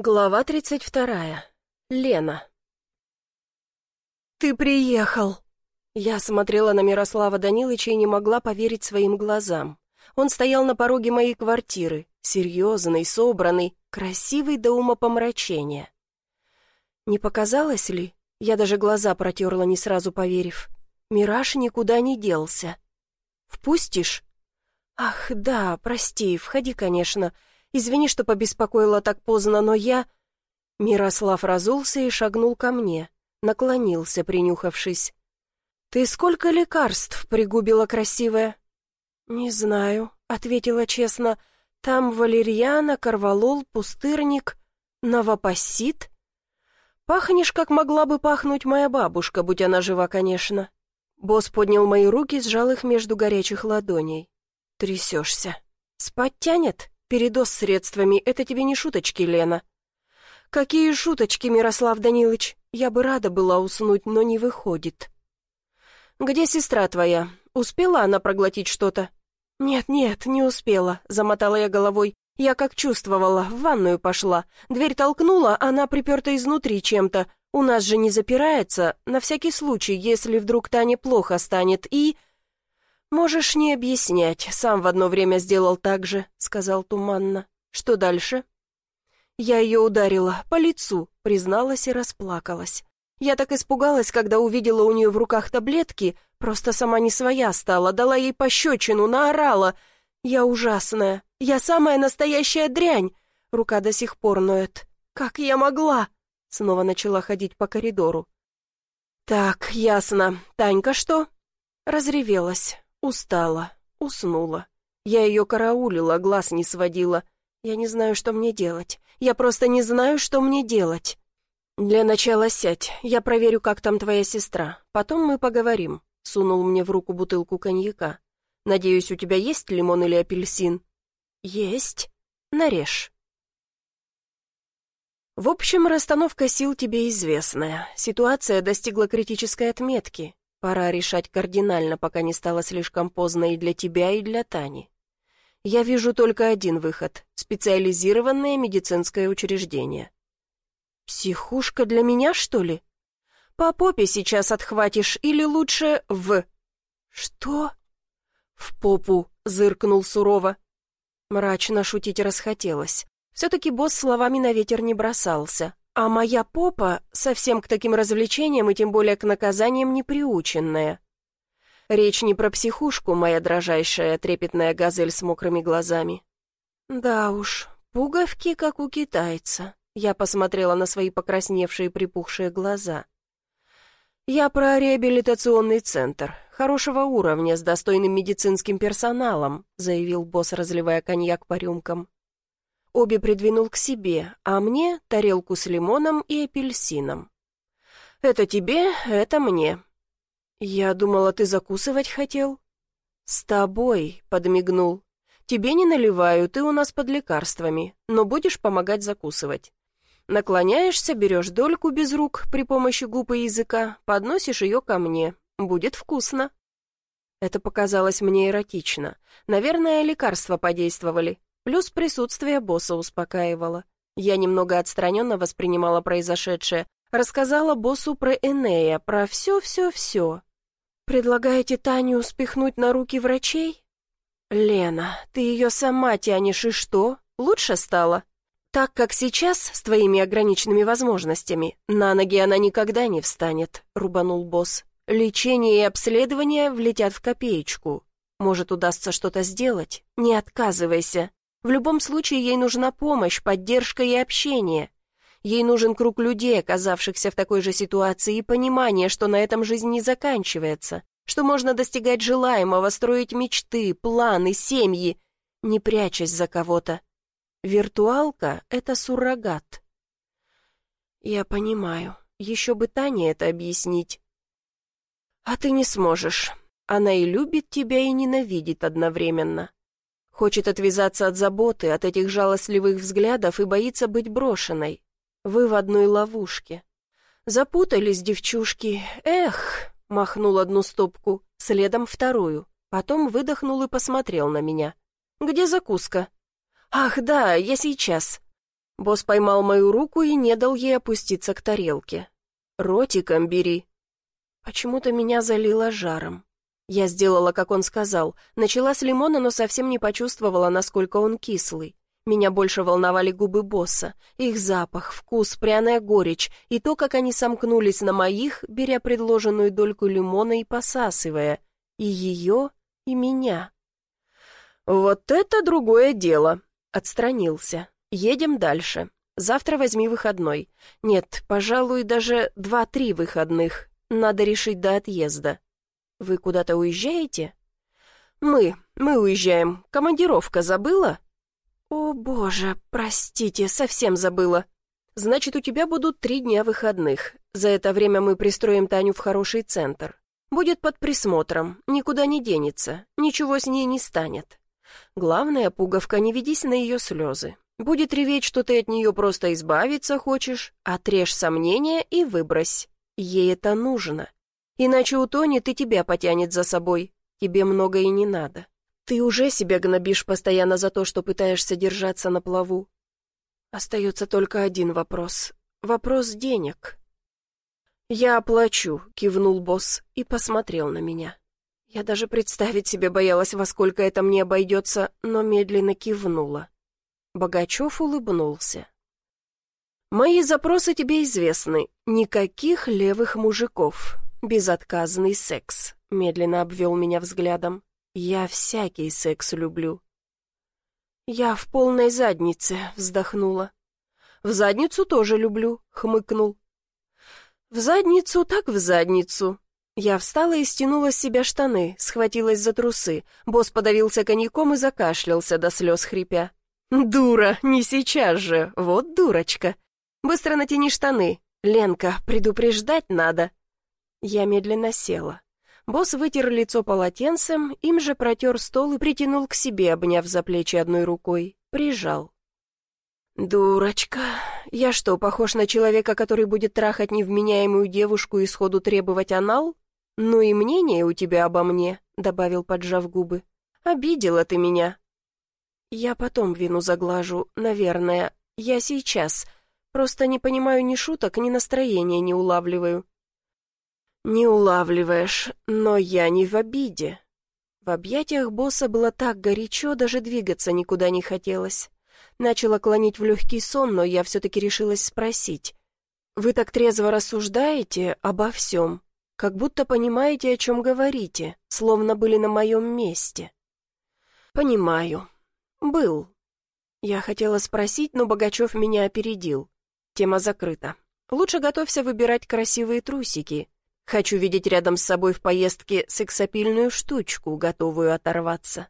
Глава 32. Лена. «Ты приехал!» Я смотрела на Мирослава Данилыча и не могла поверить своим глазам. Он стоял на пороге моей квартиры, серьезный, собранный, красивый до умопомрачения. Не показалось ли? Я даже глаза протерла, не сразу поверив. Мираж никуда не делся. «Впустишь?» «Ах, да, прости, входи, конечно. Извини, что побеспокоила так поздно, но я...» Мирослав разулся и шагнул ко мне, наклонился, принюхавшись. «Ты сколько лекарств пригубила, красивая?» «Не знаю», — ответила честно. «Там валерьяна, корвалол, пустырник, новопассит?» «Пахнешь, как могла бы пахнуть моя бабушка, будь она жива, конечно». Босс поднял мои руки, сжал их между горячих ладоней. «Трясешься. Спать тянет?» Передоз средствами — это тебе не шуточки, Лена». «Какие шуточки, Мирослав Данилович? Я бы рада была уснуть, но не выходит». «Где сестра твоя? Успела она проглотить что-то?» «Нет-нет, не успела», — замотала я головой. «Я как чувствовала, в ванную пошла. Дверь толкнула, она приперта изнутри чем-то. У нас же не запирается, на всякий случай, если вдруг Тане плохо станет, и...» «Можешь не объяснять, сам в одно время сделал так же», — сказал туманно. «Что дальше?» «Я ее ударила, по лицу», — призналась и расплакалась. Я так испугалась, когда увидела у нее в руках таблетки, просто сама не своя стала, дала ей пощечину, наорала. «Я ужасная, я самая настоящая дрянь!» Рука до сих пор ноет. «Как я могла?» Снова начала ходить по коридору. «Так, ясно. Танька что?» Разревелась. Устала, уснула. Я ее караулила, глаз не сводила. Я не знаю, что мне делать. Я просто не знаю, что мне делать. Для начала сядь, я проверю, как там твоя сестра. Потом мы поговорим. Сунул мне в руку бутылку коньяка. Надеюсь, у тебя есть лимон или апельсин? Есть. Нарежь. В общем, расстановка сил тебе известная. Ситуация достигла критической отметки. Пора решать кардинально, пока не стало слишком поздно и для тебя, и для Тани. Я вижу только один выход — специализированное медицинское учреждение. Психушка для меня, что ли? По попе сейчас отхватишь или лучше в... Что? В попу, зыркнул сурово. Мрачно шутить расхотелось. Все-таки босс словами на ветер не бросался, а моя попа совсем к таким развлечениям и тем более к наказаниям не приученная. Речь не про психушку, моя дрожайшая трепетная газель с мокрыми глазами. Да уж, пуговки, как у китайца. Я посмотрела на свои покрасневшие припухшие глаза. Я про реабилитационный центр, хорошего уровня, с достойным медицинским персоналом, заявил босс, разливая коньяк по рюмкам. Обе придвинул к себе, а мне тарелку с лимоном и апельсином. «Это тебе, это мне». «Я думала, ты закусывать хотел». «С тобой», — подмигнул. «Тебе не наливаю, ты у нас под лекарствами, но будешь помогать закусывать». Наклоняешься, берешь дольку без рук при помощи губ и языка, подносишь ее ко мне. Будет вкусно. Это показалось мне эротично. Наверное, лекарства подействовали. Плюс присутствие босса успокаивало. Я немного отстраненно воспринимала произошедшее, рассказала боссу про Энея, про все-все-все. «Предлагаете Таню спихнуть на руки врачей?» «Лена, ты ее сама тянешь, и что? Лучше стало?» «Так как сейчас, с твоими ограниченными возможностями, на ноги она никогда не встанет», — рубанул босс. «Лечение и обследование влетят в копеечку. Может, удастся что-то сделать? Не отказывайся. В любом случае ей нужна помощь, поддержка и общение. Ей нужен круг людей, оказавшихся в такой же ситуации, и понимание, что на этом жизнь не заканчивается, что можно достигать желаемого, строить мечты, планы, семьи, не прячась за кого-то. Виртуалка — это суррогат. Я понимаю. Еще бы Тане это объяснить. А ты не сможешь. Она и любит тебя, и ненавидит одновременно. Хочет отвязаться от заботы, от этих жалостливых взглядов и боится быть брошенной. Вы в одной ловушке. Запутались девчушки. Эх, махнул одну стопку, следом вторую. Потом выдохнул и посмотрел на меня. Где закуска? Ах, да, я сейчас. Босс поймал мою руку и не дал ей опуститься к тарелке. «Ротиком бери». Почему-то меня залило жаром. Я сделала, как он сказал. Начала с лимона, но совсем не почувствовала, насколько он кислый. Меня больше волновали губы босса, их запах, вкус, пряная горечь и то, как они сомкнулись на моих, беря предложенную дольку лимона и посасывая. И ее, и меня. «Вот это другое дело!» Отстранился. «Едем дальше. Завтра возьми выходной. Нет, пожалуй, даже два-три выходных. Надо решить до отъезда. Вы куда-то уезжаете?» «Мы. Мы уезжаем. Командировка забыла?» «О, боже, простите, совсем забыла. Значит, у тебя будут три дня выходных. За это время мы пристроим Таню в хороший центр. Будет под присмотром, никуда не денется, ничего с ней не станет. Главное, пуговка, не ведись на ее слезы. Будет реветь, что ты от нее просто избавиться хочешь, отрежь сомнения и выбрось. Ей это нужно. Иначе утонет и тебя потянет за собой. Тебе много и не надо. Ты уже себя гнобишь постоянно за то, что пытаешься держаться на плаву. Остается только один вопрос. Вопрос денег. «Я оплачу», — кивнул босс и посмотрел на меня. Я даже представить себе боялась, во сколько это мне обойдется, но медленно кивнула. Богачев улыбнулся. «Мои запросы тебе известны. Никаких левых мужиков. Безотказный секс», — медленно обвел меня взглядом. «Я всякий секс люблю». «Я в полной заднице», — вздохнула. «В задницу тоже люблю», — хмыкнул. «В задницу так в задницу», я встала и стянула с себя штаны, схватилась за трусы. Босс подавился коньяком и закашлялся до слез хрипя. «Дура, не сейчас же, вот дурочка. Быстро натяни штаны. Ленка, предупреждать надо». Я медленно села. Босс вытер лицо полотенцем, им же протер стол и притянул к себе, обняв за плечи одной рукой. Прижал. «Дурочка. Я что, похож на человека, который будет трахать невменяемую девушку и сходу требовать анал?» «Ну и мнение у тебя обо мне», — добавил, поджав губы. «Обидела ты меня». «Я потом вину заглажу, наверное. Я сейчас. Просто не понимаю ни шуток, ни настроения не улавливаю». «Не улавливаешь, но я не в обиде». В объятиях босса было так горячо, даже двигаться никуда не хотелось. Начала клонить в легкий сон, но я все-таки решилась спросить. «Вы так трезво рассуждаете обо всем, как будто понимаете, о чем говорите, словно были на моем месте. Понимаю. Был. Я хотела спросить, но Богачев меня опередил. Тема закрыта. Лучше готовься выбирать красивые трусики. Хочу видеть рядом с собой в поездке сексапильную штучку, готовую оторваться.